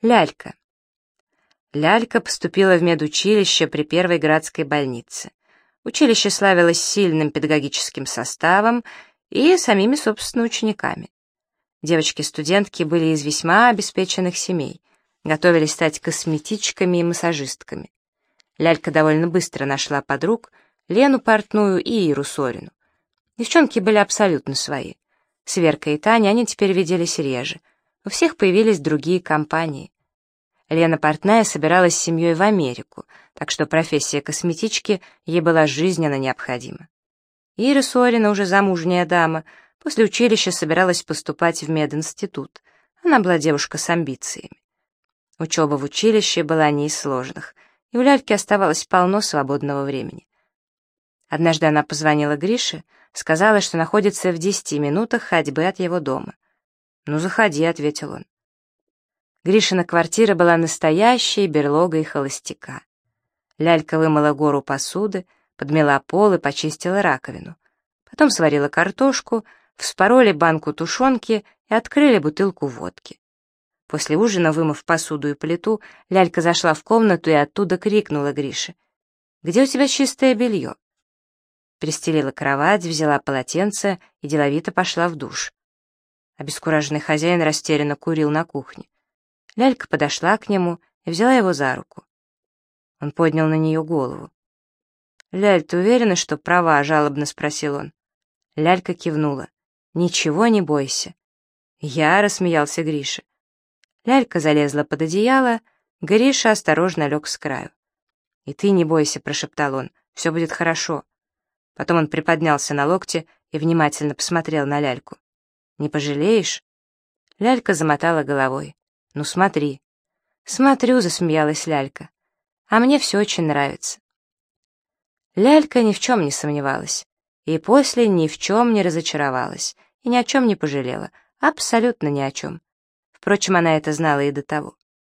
Лялька. Лялька поступила в медучилище при Первой городской больнице. Училище славилось сильным педагогическим составом и самими, собственно, учениками. Девочки-студентки были из весьма обеспеченных семей, готовились стать косметичками и массажистками. Лялька довольно быстро нашла подруг, Лену Портную и Иру Сорину. Девчонки были абсолютно свои. С Веркой и Таней они теперь виделись реже. У всех появились другие компании. Лена Портная собиралась с семьей в Америку, так что профессия косметички ей была жизненно необходима. Ира Сорина, уже замужняя дама, после училища собиралась поступать в мединститут. Она была девушка с амбициями. Учеба в училище была не из сложных, и у Ляльки оставалось полно свободного времени. Однажды она позвонила Грише, сказала, что находится в десяти минутах ходьбы от его дома. «Ну, заходи», — ответил он. Гришина квартира была настоящей берлогой холостяка. Лялька вымыла гору посуды, подмела пол и почистила раковину. Потом сварила картошку, вспороли банку тушенки и открыли бутылку водки. После ужина, вымыв посуду и плиту, Лялька зашла в комнату и оттуда крикнула Грише. «Где у тебя чистое белье?» Пристелила кровать, взяла полотенце и деловито пошла в душ. Обескураженный хозяин растерянно курил на кухне. Лялька подошла к нему и взяла его за руку. Он поднял на нее голову. «Ляль, ты уверена, что права?» — жалобно спросил он. Лялька кивнула. «Ничего не бойся». Я рассмеялся Гриша. Лялька залезла под одеяло, Гриша осторожно лег с краю. «И ты не бойся», — прошептал он, — «все будет хорошо». Потом он приподнялся на локте и внимательно посмотрел на ляльку. «Не пожалеешь?» Лялька замотала головой. «Ну смотри». «Смотрю», — засмеялась лялька. «А мне все очень нравится». Лялька ни в чем не сомневалась. И после ни в чем не разочаровалась. И ни о чем не пожалела. Абсолютно ни о чем. Впрочем, она это знала и до того.